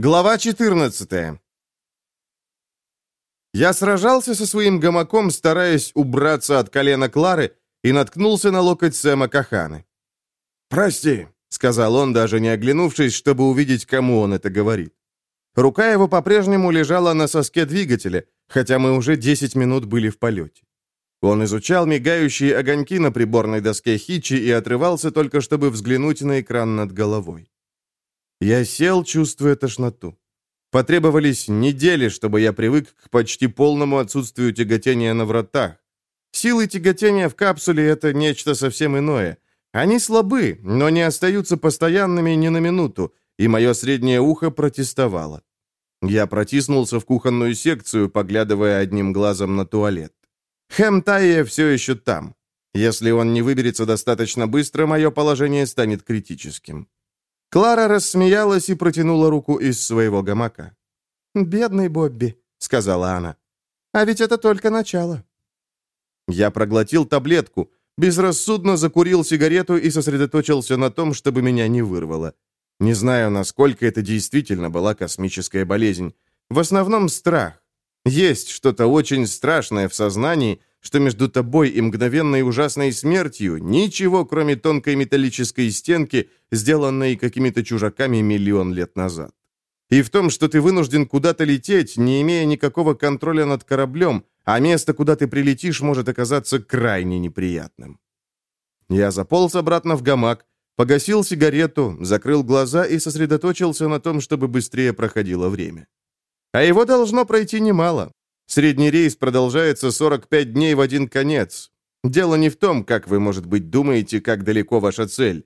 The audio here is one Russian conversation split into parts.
Глава 14 Я сражался со своим гамаком, стараясь убраться от колена Клары, и наткнулся на локоть Сэма Каханы. «Прости», — сказал он, даже не оглянувшись, чтобы увидеть, кому он это говорит. Рука его по-прежнему лежала на соске двигателя, хотя мы уже 10 минут были в полете. Он изучал мигающие огоньки на приборной доске Хичи и отрывался только, чтобы взглянуть на экран над головой. Я сел, чувствуя тошноту. Потребовались недели, чтобы я привык к почти полному отсутствию тяготения на вратах. Силы тяготения в капсуле — это нечто совсем иное. Они слабы, но не остаются постоянными ни на минуту, и мое среднее ухо протестовало. Я протиснулся в кухонную секцию, поглядывая одним глазом на туалет. Хэм Тайя все еще там. Если он не выберется достаточно быстро, мое положение станет критическим. Клара рассмеялась и протянула руку из своего гамака. «Бедный Бобби», — сказала она. «А ведь это только начало». Я проглотил таблетку, безрассудно закурил сигарету и сосредоточился на том, чтобы меня не вырвало. Не знаю, насколько это действительно была космическая болезнь. В основном страх. Есть что-то очень страшное в сознании, что между тобой и мгновенной ужасной смертью ничего, кроме тонкой металлической стенки, сделанной какими-то чужаками миллион лет назад. И в том, что ты вынужден куда-то лететь, не имея никакого контроля над кораблем, а место, куда ты прилетишь, может оказаться крайне неприятным. Я заполз обратно в гамак, погасил сигарету, закрыл глаза и сосредоточился на том, чтобы быстрее проходило время. А его должно пройти немало. Средний рейс продолжается 45 дней в один конец. Дело не в том, как вы, может быть, думаете, как далеко ваша цель.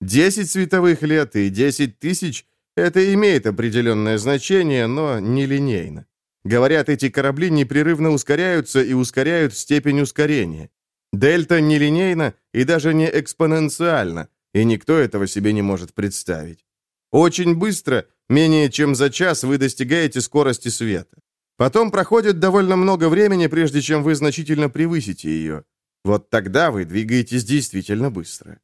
10 световых лет и 10 тысяч — это имеет определенное значение, но не линейно. Говорят, эти корабли непрерывно ускоряются и ускоряют степень ускорения. Дельта нелинейна и даже не экспоненциальна, и никто этого себе не может представить. Очень быстро, менее чем за час, вы достигаете скорости света. Потом проходит довольно много времени, прежде чем вы значительно превысите ее. Вот тогда вы двигаетесь действительно быстро.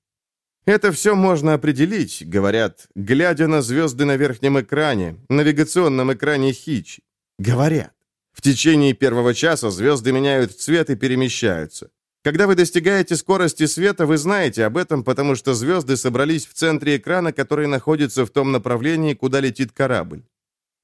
Это все можно определить, говорят, глядя на звезды на верхнем экране, навигационном экране Хич. Говорят. В течение первого часа звезды меняют цвет и перемещаются. Когда вы достигаете скорости света, вы знаете об этом, потому что звезды собрались в центре экрана, который находится в том направлении, куда летит корабль.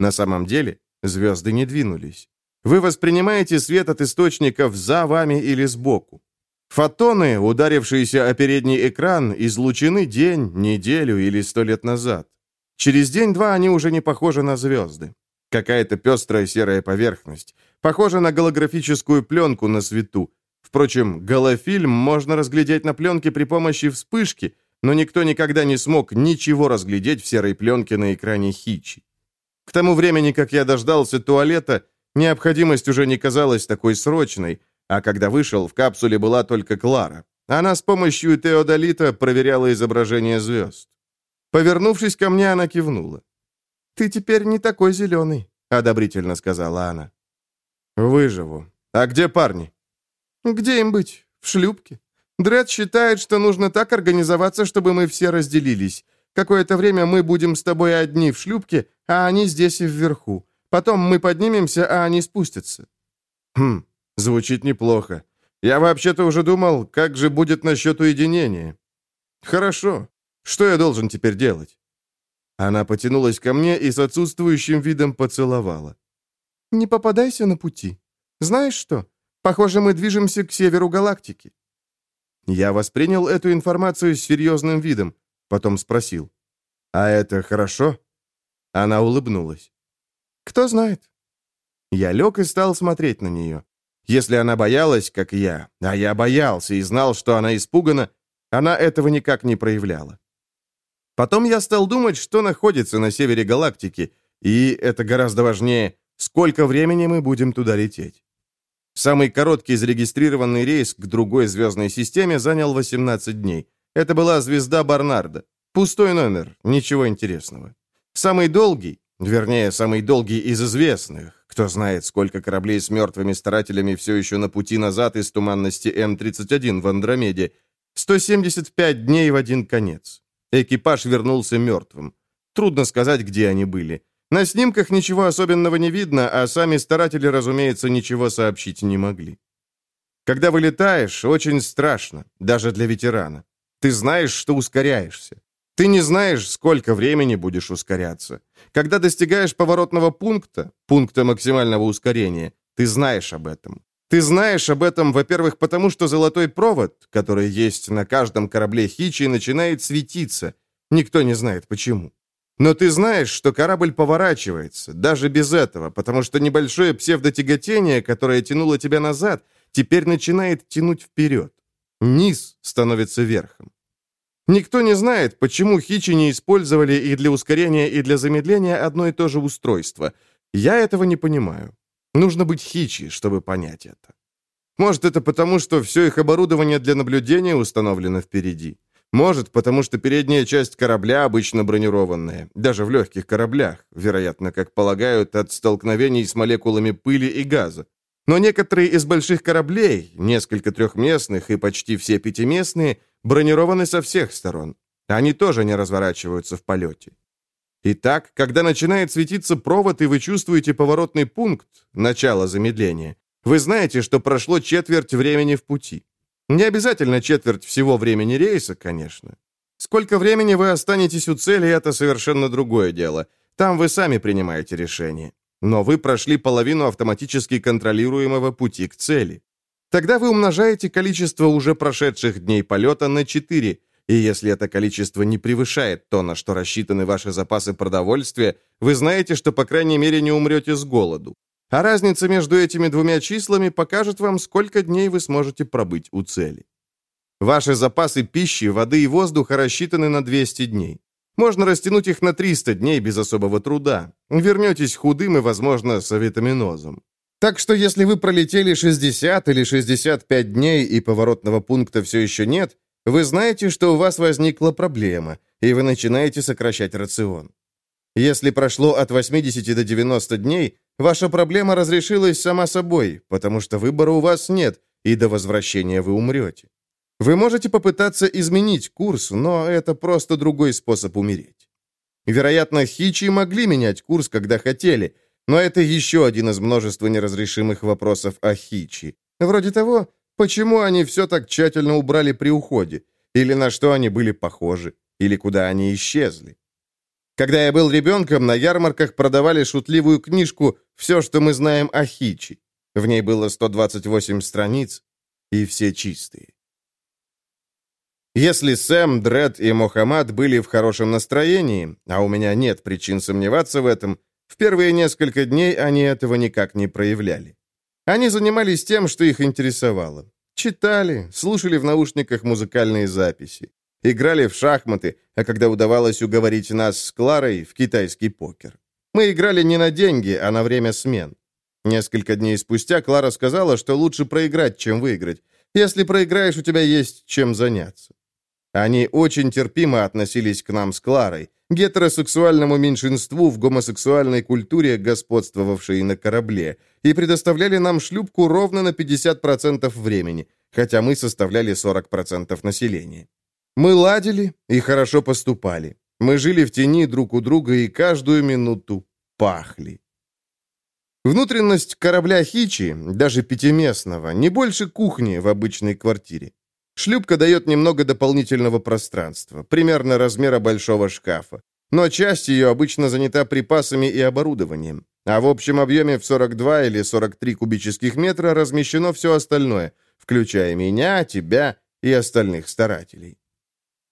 На самом деле, Звезды не двинулись. Вы воспринимаете свет от источников за вами или сбоку. Фотоны, ударившиеся о передний экран, излучены день, неделю или сто лет назад. Через день-два они уже не похожи на звезды. Какая-то пестрая серая поверхность. Похожа на голографическую пленку на свету. Впрочем, голофильм можно разглядеть на пленке при помощи вспышки, но никто никогда не смог ничего разглядеть в серой пленке на экране Хичи. К тому времени, как я дождался туалета, необходимость уже не казалась такой срочной, а когда вышел, в капсуле была только Клара. Она с помощью теодолита проверяла изображение звезд. Повернувшись ко мне, она кивнула. «Ты теперь не такой зеленый», — одобрительно сказала она. «Выживу. А где парни?» «Где им быть? В шлюпке. Дред считает, что нужно так организоваться, чтобы мы все разделились. Какое-то время мы будем с тобой одни в шлюпке, а они здесь и вверху. Потом мы поднимемся, а они спустятся». «Хм, звучит неплохо. Я вообще-то уже думал, как же будет насчет уединения». «Хорошо. Что я должен теперь делать?» Она потянулась ко мне и с отсутствующим видом поцеловала. «Не попадайся на пути. Знаешь что? Похоже, мы движемся к северу галактики». Я воспринял эту информацию с серьезным видом, потом спросил. «А это хорошо?» Она улыбнулась. «Кто знает?» Я лег и стал смотреть на нее. Если она боялась, как я, а я боялся и знал, что она испугана, она этого никак не проявляла. Потом я стал думать, что находится на севере галактики, и, это гораздо важнее, сколько времени мы будем туда лететь. Самый короткий зарегистрированный рейс к другой звездной системе занял 18 дней. Это была звезда Барнарда. Пустой номер, ничего интересного. Самый долгий, вернее, самый долгий из известных, кто знает, сколько кораблей с мертвыми старателями все еще на пути назад из туманности М-31 в Андромеде, 175 дней в один конец. Экипаж вернулся мертвым. Трудно сказать, где они были. На снимках ничего особенного не видно, а сами старатели, разумеется, ничего сообщить не могли. Когда вылетаешь, очень страшно, даже для ветерана. Ты знаешь, что ускоряешься. Ты не знаешь, сколько времени будешь ускоряться. Когда достигаешь поворотного пункта, пункта максимального ускорения, ты знаешь об этом. Ты знаешь об этом, во-первых, потому что золотой провод, который есть на каждом корабле Хичи, начинает светиться. Никто не знает почему. Но ты знаешь, что корабль поворачивается, даже без этого, потому что небольшое псевдотяготение, которое тянуло тебя назад, теперь начинает тянуть вперед. Низ становится верхом. Никто не знает, почему хичи не использовали и для ускорения, и для замедления одно и то же устройство. Я этого не понимаю. Нужно быть хичи, чтобы понять это. Может, это потому, что все их оборудование для наблюдения установлено впереди. Может, потому что передняя часть корабля обычно бронированная, даже в легких кораблях, вероятно, как полагают, от столкновений с молекулами пыли и газа. Но некоторые из больших кораблей, несколько трехместных и почти все пятиместные, бронированы со всех сторон. Они тоже не разворачиваются в полете. Итак, когда начинает светиться провод, и вы чувствуете поворотный пункт, начало замедления, вы знаете, что прошло четверть времени в пути. Не обязательно четверть всего времени рейса, конечно. Сколько времени вы останетесь у цели, это совершенно другое дело. Там вы сами принимаете решение. Но вы прошли половину автоматически контролируемого пути к цели. Тогда вы умножаете количество уже прошедших дней полета на 4, и если это количество не превышает то, на что рассчитаны ваши запасы продовольствия, вы знаете, что по крайней мере не умрете с голоду. А разница между этими двумя числами покажет вам, сколько дней вы сможете пробыть у цели. Ваши запасы пищи, воды и воздуха рассчитаны на 200 дней. Можно растянуть их на 300 дней без особого труда. Вернетесь худым и, возможно, с авитаминозом. Так что если вы пролетели 60 или 65 дней и поворотного пункта все еще нет, вы знаете, что у вас возникла проблема, и вы начинаете сокращать рацион. Если прошло от 80 до 90 дней, ваша проблема разрешилась сама собой, потому что выбора у вас нет, и до возвращения вы умрете. Вы можете попытаться изменить курс, но это просто другой способ умереть. Вероятно, хичи могли менять курс, когда хотели, но это еще один из множества неразрешимых вопросов о хичи. Вроде того, почему они все так тщательно убрали при уходе, или на что они были похожи, или куда они исчезли. Когда я был ребенком, на ярмарках продавали шутливую книжку «Все, что мы знаем о хичи». В ней было 128 страниц, и все чистые. Если Сэм, Дред и Мохаммад были в хорошем настроении, а у меня нет причин сомневаться в этом, в первые несколько дней они этого никак не проявляли. Они занимались тем, что их интересовало. Читали, слушали в наушниках музыкальные записи, играли в шахматы, а когда удавалось уговорить нас с Кларой, в китайский покер. Мы играли не на деньги, а на время смен. Несколько дней спустя Клара сказала, что лучше проиграть, чем выиграть. Если проиграешь, у тебя есть чем заняться. Они очень терпимо относились к нам с Кларой, гетеросексуальному меньшинству в гомосексуальной культуре, господствовавшей на корабле, и предоставляли нам шлюпку ровно на 50% времени, хотя мы составляли 40% населения. Мы ладили и хорошо поступали. Мы жили в тени друг у друга и каждую минуту пахли. Внутренность корабля Хичи, даже пятиместного, не больше кухни в обычной квартире. Шлюпка дает немного дополнительного пространства, примерно размера большого шкафа. Но часть ее обычно занята припасами и оборудованием. А в общем объеме в 42 или 43 кубических метра размещено все остальное, включая меня, тебя и остальных старателей.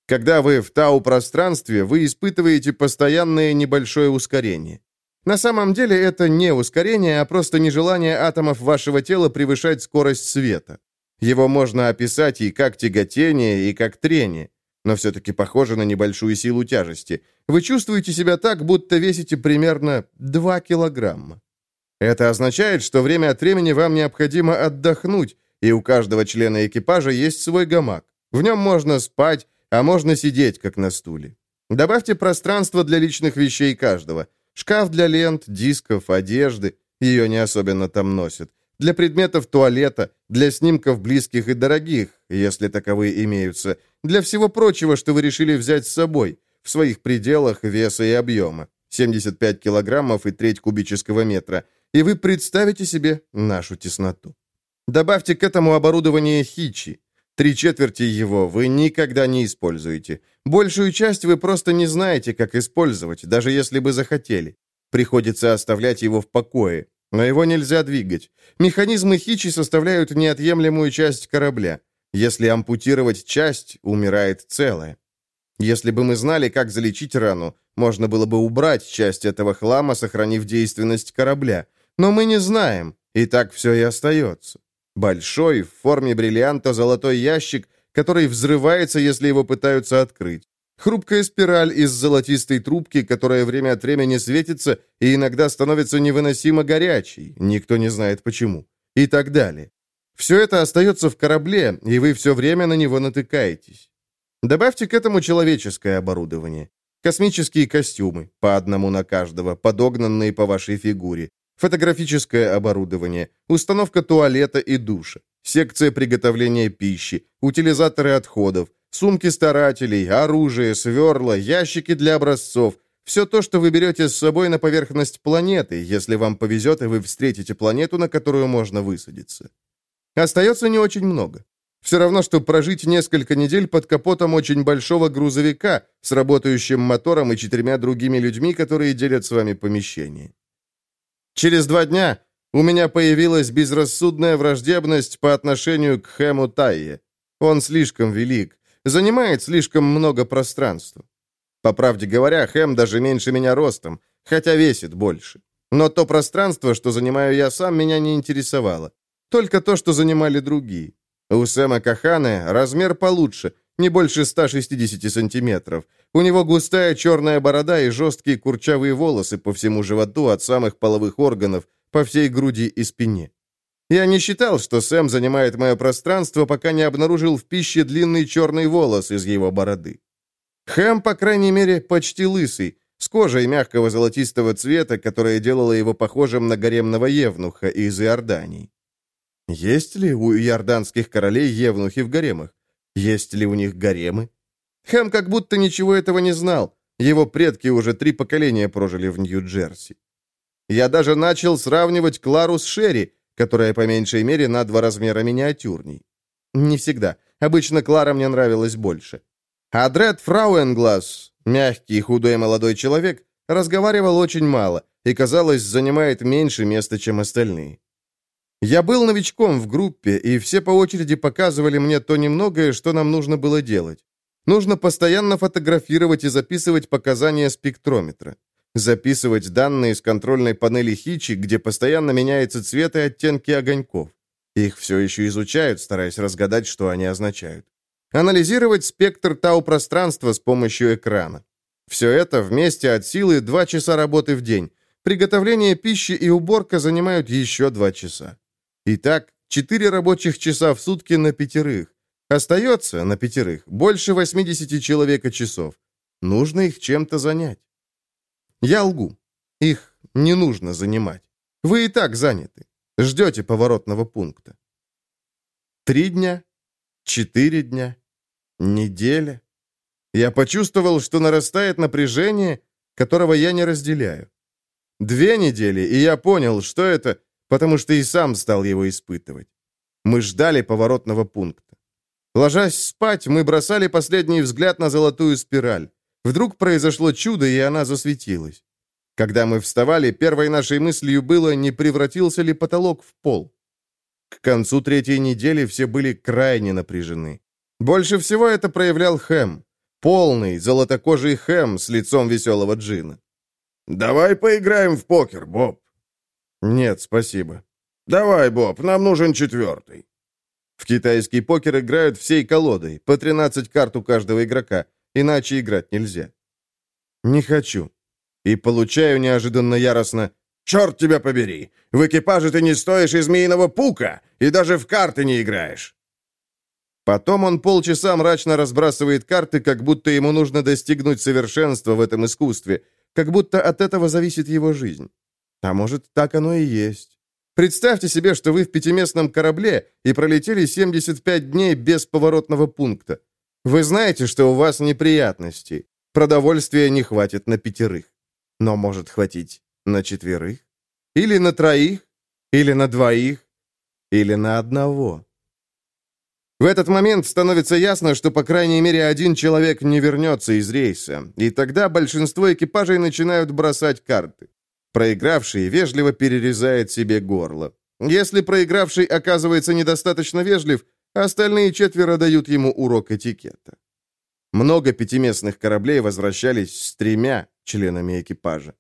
Когда вы в тау-пространстве, вы испытываете постоянное небольшое ускорение. На самом деле это не ускорение, а просто нежелание атомов вашего тела превышать скорость света. Его можно описать и как тяготение, и как трение, но все-таки похоже на небольшую силу тяжести. Вы чувствуете себя так, будто весите примерно 2 килограмма. Это означает, что время от времени вам необходимо отдохнуть, и у каждого члена экипажа есть свой гамак. В нем можно спать, а можно сидеть, как на стуле. Добавьте пространство для личных вещей каждого. Шкаф для лент, дисков, одежды. Ее не особенно там носят для предметов туалета, для снимков близких и дорогих, если таковые имеются, для всего прочего, что вы решили взять с собой, в своих пределах веса и объема. 75 килограммов и треть кубического метра, и вы представите себе нашу тесноту. Добавьте к этому оборудование хичи. Три четверти его вы никогда не используете. Большую часть вы просто не знаете, как использовать, даже если бы захотели. Приходится оставлять его в покое. Но его нельзя двигать. Механизмы хичи составляют неотъемлемую часть корабля. Если ампутировать часть, умирает целое. Если бы мы знали, как залечить рану, можно было бы убрать часть этого хлама, сохранив действенность корабля. Но мы не знаем, и так все и остается. Большой, в форме бриллианта, золотой ящик, который взрывается, если его пытаются открыть. Хрупкая спираль из золотистой трубки, которая время от времени светится и иногда становится невыносимо горячей, никто не знает почему, и так далее. Все это остается в корабле, и вы все время на него натыкаетесь. Добавьте к этому человеческое оборудование. Космические костюмы, по одному на каждого, подогнанные по вашей фигуре. Фотографическое оборудование, установка туалета и душа, секция приготовления пищи, утилизаторы отходов, сумки старателей, оружие, сверла, ящики для образцов – все то, что вы берете с собой на поверхность планеты, если вам повезет, и вы встретите планету, на которую можно высадиться. Остается не очень много. Все равно, что прожить несколько недель под капотом очень большого грузовика с работающим мотором и четырьмя другими людьми, которые делят с вами помещение. Через два дня у меня появилась безрассудная враждебность по отношению к Хэму Тайе. Он слишком велик, занимает слишком много пространства. По правде говоря, Хэм даже меньше меня ростом, хотя весит больше. Но то пространство, что занимаю я сам, меня не интересовало. Только то, что занимали другие. У Сэма Каханы размер получше, не больше 160 сантиметров. У него густая черная борода и жесткие курчавые волосы по всему животу от самых половых органов, по всей груди и спине. Я не считал, что Сэм занимает мое пространство, пока не обнаружил в пище длинный черный волос из его бороды. Хэм, по крайней мере, почти лысый, с кожей мягкого золотистого цвета, которая делала его похожим на гаремного евнуха из Иордании. Есть ли у иорданских королей евнухи в гаремах? Есть ли у них гаремы? Хэм как будто ничего этого не знал. Его предки уже три поколения прожили в Нью-Джерси. Я даже начал сравнивать Клару с Шерри, которая по меньшей мере на два размера миниатюрней. Не всегда. Обычно Клара мне нравилась больше. А Дред Фрауенгласс, мягкий худой молодой человек, разговаривал очень мало и, казалось, занимает меньше места, чем остальные. Я был новичком в группе, и все по очереди показывали мне то немногое, что нам нужно было делать. Нужно постоянно фотографировать и записывать показания спектрометра. Записывать данные с контрольной панели Хичи, где постоянно меняется цвет и оттенки огоньков. Их все еще изучают, стараясь разгадать, что они означают. Анализировать спектр тау-пространства с помощью экрана. Все это вместе от силы 2 часа работы в день. Приготовление пищи и уборка занимают еще 2 часа. Итак, 4 рабочих часа в сутки на пятерых. Остается на пятерых больше 80 человека часов. Нужно их чем-то занять. Я лгу. Их не нужно занимать. Вы и так заняты. Ждете поворотного пункта. Три дня, четыре дня, неделя. Я почувствовал, что нарастает напряжение, которого я не разделяю. Две недели, и я понял, что это потому что и сам стал его испытывать. Мы ждали поворотного пункта. Ложась спать, мы бросали последний взгляд на золотую спираль. Вдруг произошло чудо, и она засветилась. Когда мы вставали, первой нашей мыслью было, не превратился ли потолок в пол. К концу третьей недели все были крайне напряжены. Больше всего это проявлял Хэм. Полный, золотокожий Хэм с лицом веселого джина. «Давай поиграем в покер, Боб», «Нет, спасибо». «Давай, Боб, нам нужен четвертый». В китайский покер играют всей колодой, по 13 карт у каждого игрока, иначе играть нельзя. «Не хочу». И получаю неожиданно яростно «Черт тебя побери! В экипаже ты не стоишь и змеиного пука, и даже в карты не играешь!» Потом он полчаса мрачно разбрасывает карты, как будто ему нужно достигнуть совершенства в этом искусстве, как будто от этого зависит его жизнь. А может, так оно и есть. Представьте себе, что вы в пятиместном корабле и пролетели 75 дней без поворотного пункта. Вы знаете, что у вас неприятности. Продовольствия не хватит на пятерых. Но может хватить на четверых? Или на троих? Или на двоих? Или на одного? В этот момент становится ясно, что по крайней мере один человек не вернется из рейса, и тогда большинство экипажей начинают бросать карты. Проигравший вежливо перерезает себе горло. Если проигравший оказывается недостаточно вежлив, остальные четверо дают ему урок этикета. Много пятиместных кораблей возвращались с тремя членами экипажа.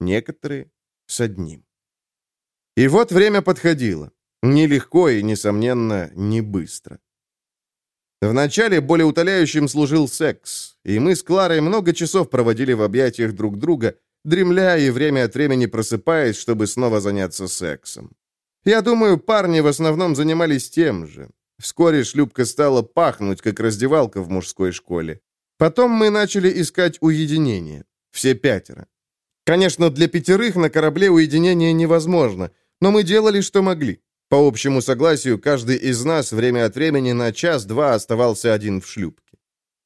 Некоторые с одним. И вот время подходило. Нелегко и, несомненно, не быстро. Вначале более утоляющим служил секс, и мы с Кларой много часов проводили в объятиях друг друга, дремля и время от времени просыпаясь, чтобы снова заняться сексом. Я думаю, парни в основном занимались тем же. Вскоре шлюпка стала пахнуть, как раздевалка в мужской школе. Потом мы начали искать уединение. Все пятеро. Конечно, для пятерых на корабле уединение невозможно, но мы делали, что могли. По общему согласию, каждый из нас время от времени на час-два оставался один в шлюпке.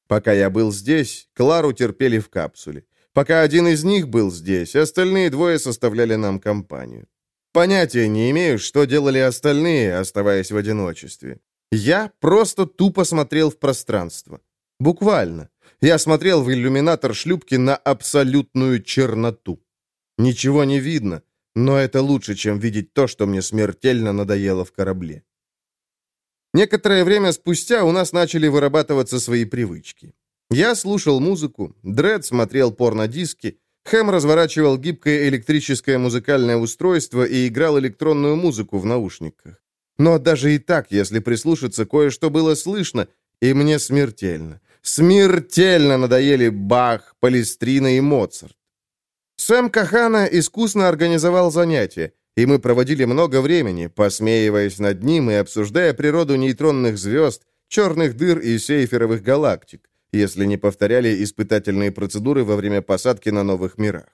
Пока я был здесь, Клару терпели в капсуле. Пока один из них был здесь, остальные двое составляли нам компанию. Понятия не имею, что делали остальные, оставаясь в одиночестве. Я просто тупо смотрел в пространство. Буквально. Я смотрел в иллюминатор шлюпки на абсолютную черноту. Ничего не видно, но это лучше, чем видеть то, что мне смертельно надоело в корабле. Некоторое время спустя у нас начали вырабатываться свои привычки. Я слушал музыку, Дред смотрел порнодиски, Хэм разворачивал гибкое электрическое музыкальное устройство и играл электронную музыку в наушниках. Но даже и так, если прислушаться, кое-что было слышно, и мне смертельно, смертельно надоели Бах, Палестрина и Моцарт. Сэм Кахана искусно организовал занятия, и мы проводили много времени, посмеиваясь над ним и обсуждая природу нейтронных звезд, черных дыр и сейферовых галактик, если не повторяли испытательные процедуры во время посадки на новых мирах.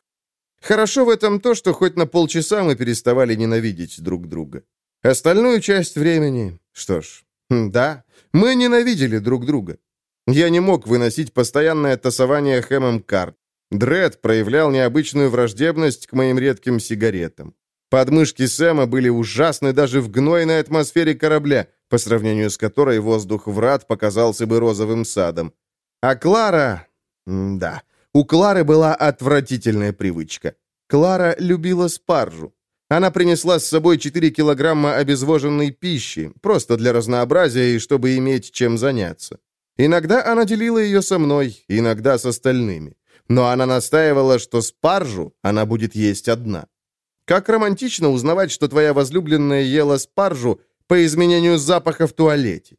Хорошо в этом то, что хоть на полчаса мы переставали ненавидеть друг друга. Остальную часть времени... Что ж, хм, да, мы ненавидели друг друга. Я не мог выносить постоянное тасование Хэмом карт, Дред проявлял необычную враждебность к моим редким сигаретам. Подмышки Сэма были ужасны даже в гнойной атмосфере корабля, по сравнению с которой воздух врат показался бы розовым садом. А Клара... Да, у Клары была отвратительная привычка. Клара любила спаржу. Она принесла с собой 4 килограмма обезвоженной пищи, просто для разнообразия и чтобы иметь чем заняться. Иногда она делила ее со мной, иногда с остальными но она настаивала, что спаржу она будет есть одна. Как романтично узнавать, что твоя возлюбленная ела спаржу по изменению запаха в туалете.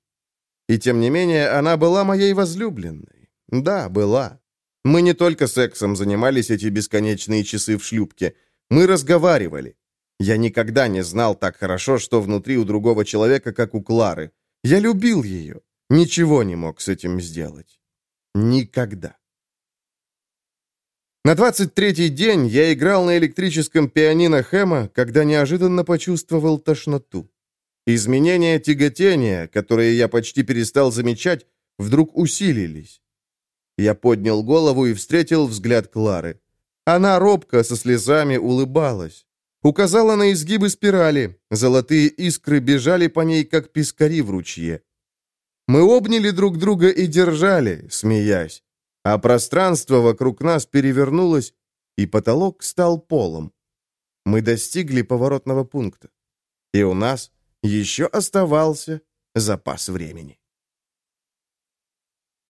И тем не менее, она была моей возлюбленной. Да, была. Мы не только сексом занимались эти бесконечные часы в шлюпке. Мы разговаривали. Я никогда не знал так хорошо, что внутри у другого человека, как у Клары. Я любил ее. Ничего не мог с этим сделать. Никогда. На 23-й день я играл на электрическом пианино Хэма, когда неожиданно почувствовал тошноту. Изменения тяготения, которые я почти перестал замечать, вдруг усилились. Я поднял голову и встретил взгляд Клары. Она робко, со слезами, улыбалась. Указала на изгибы спирали. Золотые искры бежали по ней, как пескари в ручье. Мы обняли друг друга и держали, смеясь а пространство вокруг нас перевернулось, и потолок стал полом. Мы достигли поворотного пункта, и у нас еще оставался запас времени.